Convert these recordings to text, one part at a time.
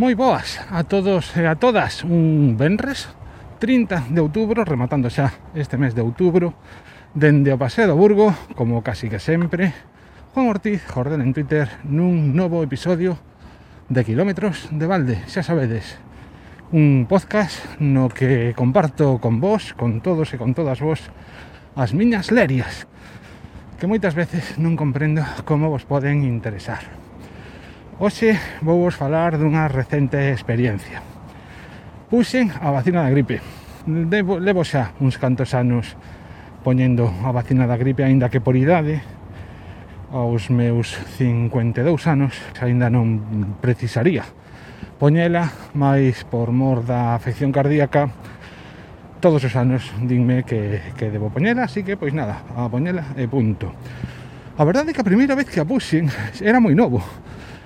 Moi boas a todos e a todas. Un venres 30 de outubro Rematando xa este mes de outubro Dende o Paseo do Burgo Como casi que sempre Juan Ortiz, Jordel en Twitter Nun novo episodio de Kilómetros de Valde Xa sabedes Un podcast no que comparto con vos Con todos e con todas vos As miñas lerias Que moitas veces non comprendo como vos poden interesar. Hoxe vou vos falar dunha recente experiencia. Puxen a vacina da gripe. Devo, levo xa uns cantos anos poñendo a vacina da gripe, aínda que por idade, aos meus 52 anos, aínda non precisaría poñela, máis por mor da afección cardíaca, todos os anos dinme que, que debo poñela, así que, pois nada, a poñela e punto. A verdade é que a primeira vez que a puxen era moi novo,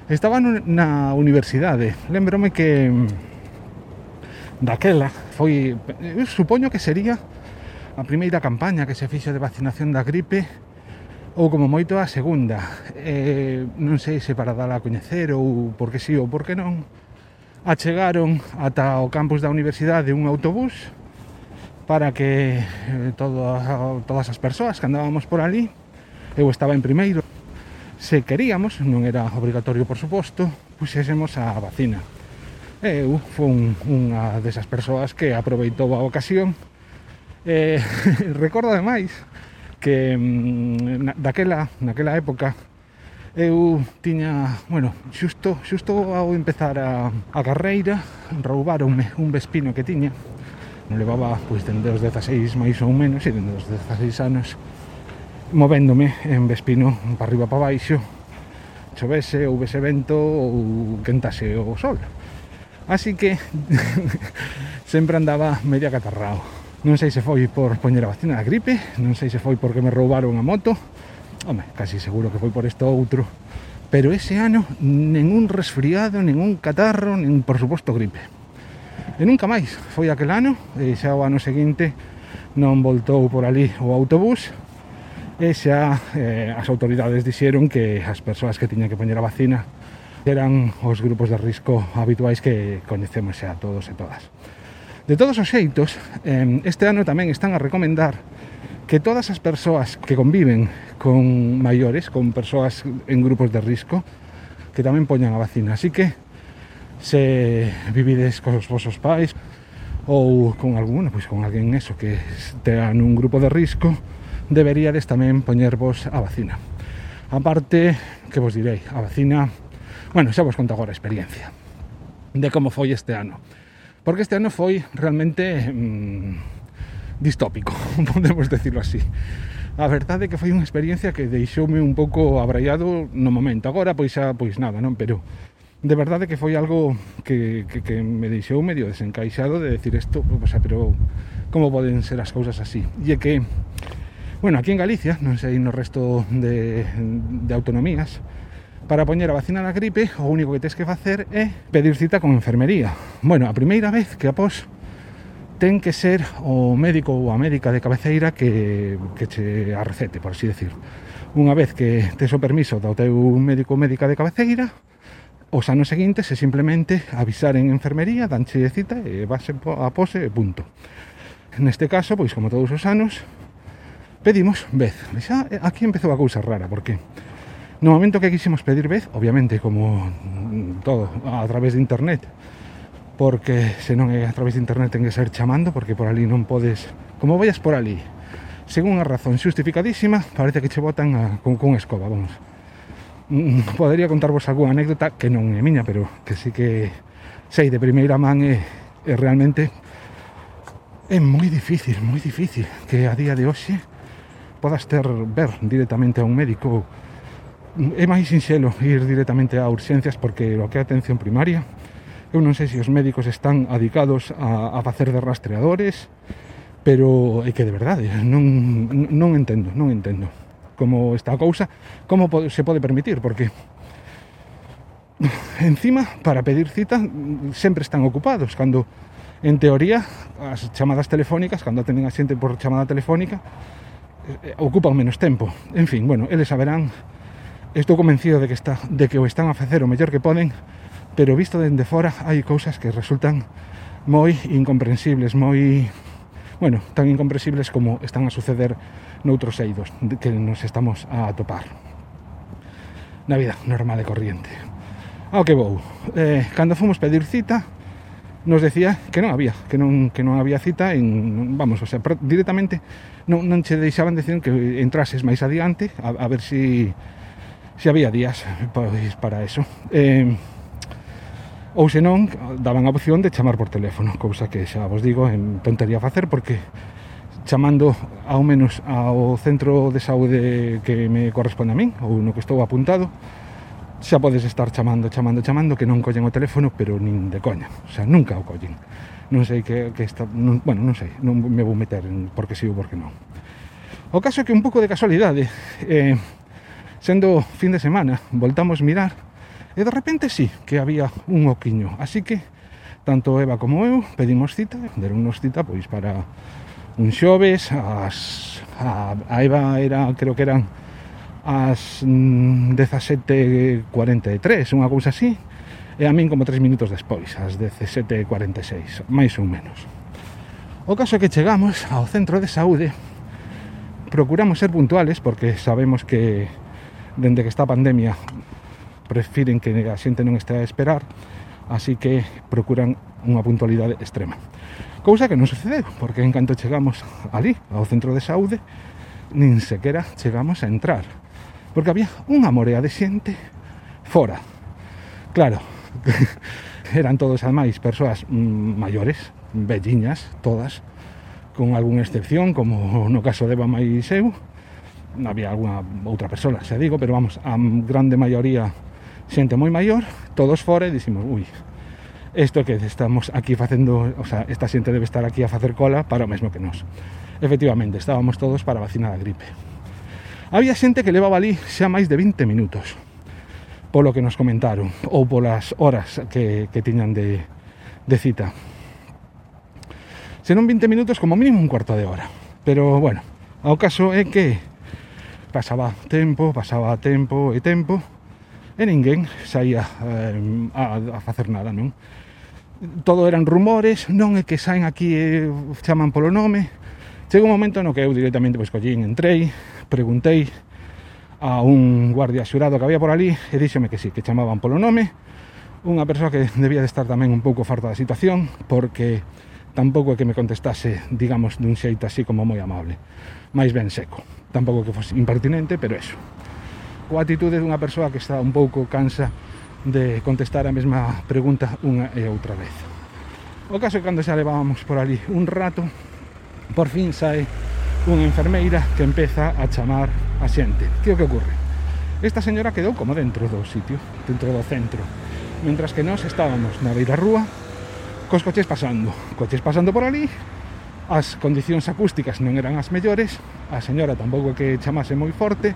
Estaba na universidade. Lembrome que mm, Daquela foi eu Supoño que sería A primeira campaña que se fixo de vacinación da gripe Ou como moito a segunda. Eh, Non sei se para dala a coñecer Ou porque sí ou porque non. Achegaron ata o campus da universidade un autobús para que eh, todo, todas as persoas que andábamos por ali eu estaba en primeiro se queríamos, non era obrigatorio por suposto, puxésemos a vacina. Eu fui unha desas persoas que aproveitou a ocasión e recordo ademais que mm, na, daquela, naquela época eu tiña, bueno, xusto, xusto ao empezar a, a carreira roubaronme un vespino que tiña non levaba pois dende os 16 máis ou menos e dende os 16 anos movéndome en Vespino para arriba para baixo chovese, houvese vento ou quentase o sol. Así que sempre andaba media catarrao. Non sei se foi por poñer a vacina da gripe non sei se foi porque me roubaron a moto. Home, casi seguro que foi por isto outro. Pero ese ano ningún resfriado, ningún catarro, nin por suposto gripe. E nunca máis, foi aquel ano, e xa o ano seguinte non voltou por ali o autobús, e xa eh, as autoridades dixeron que as persoas que tiñan que poñer a vacina eran os grupos de risco habituais que coñecemos xa todos e todas. De todos os xeitos, eh, este ano tamén están a recomendar que todas as persoas que conviven con maiores, con persoas en grupos de risco, que tamén poñan a vacina. Así que, se vivides cos vosos pais ou con algún, pois con alguén eso que tea nun grupo de risco, deberíades tamén poñervos a vacina. A parte, que vos direi, a vacina, bueno, xa vos conto agora a experiencia de como foi este ano. Porque este ano foi realmente mmm, distópico, podemos decirlo así. A verdade é que foi unha experiencia que deixoume un pouco abraiado no momento. Agora, pois xa, pois nada, non? Pero de verdade que foi algo que, que, que me deixou medio desencaixado de decir isto, o sea, pero como poden ser as cousas así? E é que Bueno, aquí en Galicia, non sei no resto de, de autonomías, para poñer a vacina da gripe, o único que tens que facer é pedir cita con enfermería. Bueno, a primeira vez que após ten que ser o médico ou a médica de cabeceira que, que che a recete, por así decir. Unha vez que tes o permiso do teu médico ou médica de cabeceira, os anos seguintes é simplemente avisar en enfermería, danche cita e vas a pose e punto. Neste caso, pois como todos os anos, pedimos vez. Xa eh, aquí empezou a cousa rara, porque no momento que quisimos pedir vez, obviamente, como todo, a través de internet, porque se non é a través de internet ten que ser chamando, porque por ali non podes... Como vayas por ali, según a razón xustificadísima, parece que che botan a, con, con escoba, vamos. Mm, mm, podería contarvos algunha anécdota que non é miña, pero que sí que sei de primeira man e, e realmente é moi difícil, moi difícil que a día de hoxe podas ter ver directamente a un médico é máis sinxelo ir directamente a urxencias porque o que é atención primaria eu non sei se os médicos están adicados a, a facer de rastreadores pero é que de verdade non, non entendo non entendo como está a cousa como se pode permitir porque encima para pedir cita sempre están ocupados cando en teoría as chamadas telefónicas cando atenden a xente por chamada telefónica ocupan menos tempo. En fin, bueno, eles saberán. Estou convencido de que está de que o están a facer o mellor que poden, pero visto dende fora hai cousas que resultan moi incomprensibles, moi bueno, tan incomprensibles como están a suceder noutros eidos que nos estamos a atopar. Na vida normal e corriente. Ao que vou. Eh, cando fomos pedir cita, nos decía que non había, que non, que non había cita en, vamos, o sea, directamente non, non che deixaban decir que entrases máis adiante a, a ver se si, si había días pois, para eso. Eh, ou senón daban a opción de chamar por teléfono, cousa que xa vos digo, en tontería facer porque chamando ao menos ao centro de saúde que me corresponde a min ou no que estou apuntado, xa podes estar chamando, chamando, chamando que non collen o teléfono, pero nin de coña, o sea, nunca o collen. Non sei que, que está, non, bueno, non sei, non me vou meter en porque si sí ou porque non. O caso é que un pouco de casualidade, eh, sendo fin de semana, voltamos mirar e de repente sí que había un oquiño, así que tanto Eva como eu pedimos cita, deronnos cita pois para un xoves, as, a, a Eva era, creo que eran ás mm, 17.43, unha cousa así, e a min como 3 minutos despois, ás 17.46, máis ou menos. O caso é que chegamos ao centro de saúde, procuramos ser puntuales porque sabemos que dende que está a pandemia prefiren que a xente non este a esperar, así que procuran unha puntualidade extrema. Cousa que non sucedeu, porque en canto chegamos ali, ao centro de saúde, nin sequera chegamos a entrar porque había unha morea de xente fora. Claro, eran todos ademais persoas mm, maiores, velliñas, todas, con algunha excepción, como no caso de Bama e Seu, había alguna outra persona, xa digo, pero vamos, a grande maioría xente moi maior, todos fora e dicimos, ui, isto que estamos aquí facendo, o sea, esta xente debe estar aquí a facer cola para o mesmo que nós. Efectivamente, estábamos todos para vacinar a gripe. Había xente que levaba ali xa máis de 20 minutos polo que nos comentaron ou polas horas que, que tiñan de, de cita senón 20 minutos como mínimo un cuarto de hora pero bueno, ao caso é que pasaba tempo, pasaba tempo e tempo e ninguén saía eh, a, a facer nada, non? Todo eran rumores, non é que saen aquí e chaman polo nome. Chega un momento no que eu directamente pois collín, entrei, preguntei a un guardia xurado que había por ali e díxome que sí, que chamaban polo nome. Unha persoa que debía de estar tamén un pouco farta da situación porque tampouco é que me contestase, digamos, dun xeito así como moi amable. Máis ben seco. Tampouco que fose impertinente, pero eso. Coa atitude dunha persoa que está un pouco cansa de contestar a mesma pregunta unha e outra vez. O caso é que cando xa levábamos por ali un rato por fin sae unha enfermeira que empeza a chamar a xente. Que o que ocorre? Esta señora quedou como dentro do sitio, dentro do centro, mentras que nós estábamos na beira rúa, cos coches pasando, coches pasando por ali, as condicións acústicas non eran as mellores, a señora tampouco que chamase moi forte,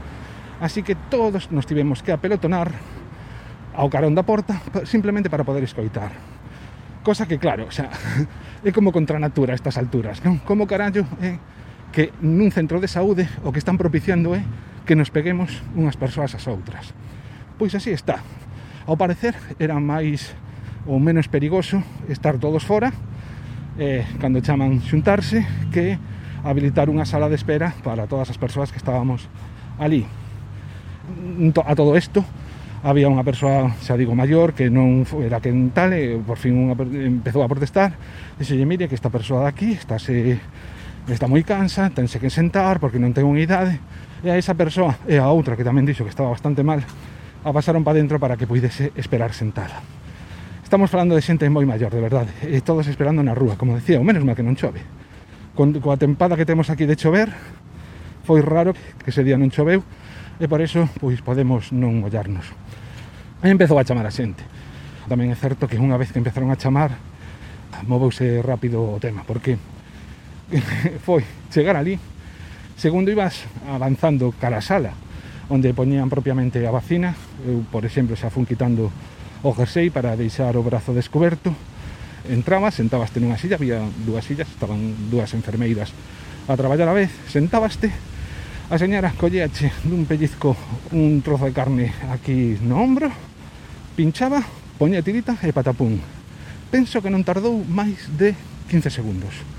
así que todos nos tivemos que apelotonar ao carón da porta simplemente para poder escoitar. Cosa que, claro, o sea, é como contra natura a estas alturas, non? Como carallo, eh, que nun centro de saúde o que están propiciando é que nos peguemos unhas persoas ás outras. Pois así está. Ao parecer era máis ou menos perigoso estar todos fora eh, cando chaman xuntarse que habilitar unha sala de espera para todas as persoas que estábamos ali. A todo isto, había unha persoa, xa digo, maior que non era que tal, e por fin unha, empezou a protestar dixelle, mire que esta persoa de aquí estáse está moi cansa, tense que sentar porque non ten unha idade, e a esa persoa e a outra que tamén dixo que estaba bastante mal, a pasaron para dentro para que puidese esperar sentada. Estamos falando de xente moi maior, de verdade, e todos esperando na rúa, como decía, o menos mal que non chove. Con, coa tempada que temos aquí de chover, foi raro que ese día non choveu, e por eso pois podemos non ollarnos. E empezou a chamar a xente. Tamén é certo que unha vez que empezaron a chamar, moveuse rápido o tema, porque foi chegar ali. Segundo, ibas avanzando cara a sala, onde poñían propiamente a vacina. Eu, por exemplo, xa fun quitando o jersey para deixar o brazo descoberto. Entrabas, sentabaste nunha silla, había dúas sillas, estaban dúas enfermeiras a traballar a vez, sentabaste, a señora colleache dun pellizco un trozo de carne aquí no ombro, pinchaba, poñía tirita e patapún. Penso que non tardou máis de 15 segundos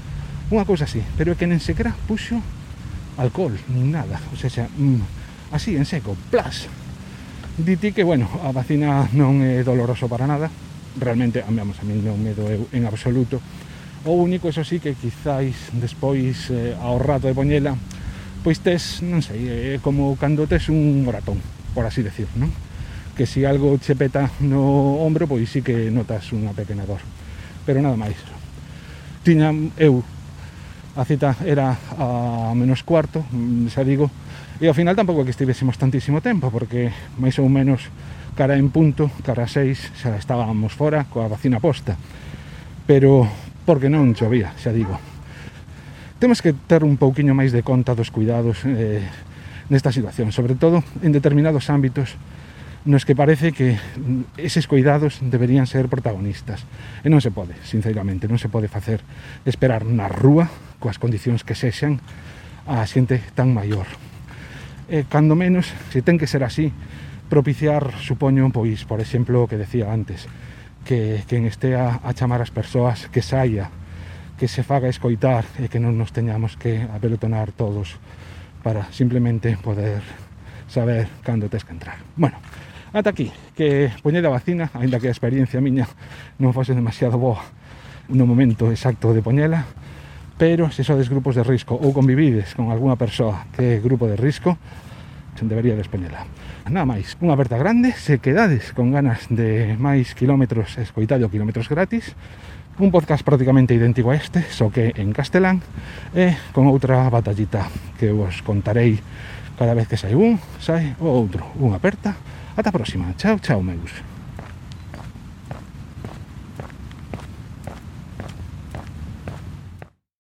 unha cousa así, pero é que nen sequera puxo alcohol, nin nada, o sea, mm, así, en seco, plas, diti que, bueno, a vacina non é doloroso para nada, realmente, a, vamos, a mí non me doeu en absoluto, o único, eso sí, que quizáis despois eh, ao rato de poñela, pois tes, non sei, é como cando tes un moratón, por así decir, non? Que si algo che peta no ombro, pois sí que notas unha pequena dor. Pero nada máis. Tiña eu a cita era a menos cuarto, xa digo, e ao final tampouco que estivésemos tantísimo tempo, porque máis ou menos cara en punto, cara a seis, xa estábamos fora coa vacina posta. Pero porque non chovía, xa digo. Temos que ter un pouquiño máis de conta dos cuidados eh, nesta situación, sobre todo en determinados ámbitos nos que parece que eses cuidados deberían ser protagonistas. E non se pode, sinceramente, non se pode facer esperar na rúa coas condicións que sexan a xente tan maior. E, cando menos, se ten que ser así, propiciar, supoño, pois, por exemplo, o que decía antes, que quen estea a chamar as persoas que saia, que se faga escoitar e que non nos teñamos que apelotonar todos para simplemente poder saber cando tes que entrar. Bueno, ata aquí, que poñede a vacina, aínda que a experiencia miña non fose demasiado boa no momento exacto de poñela, pero se sodes grupos de risco ou convivides con algunha persoa que é grupo de risco, se debería despeñela. Nada máis, unha aperta grande, se quedades con ganas de máis kilómetros escoitado kilómetros gratis, un podcast prácticamente idéntico a este, só que en castelán, e con outra batallita que vos contarei cada vez que sai un, sai o outro. Unha aperta, ata a próxima. Chao, chao, meus.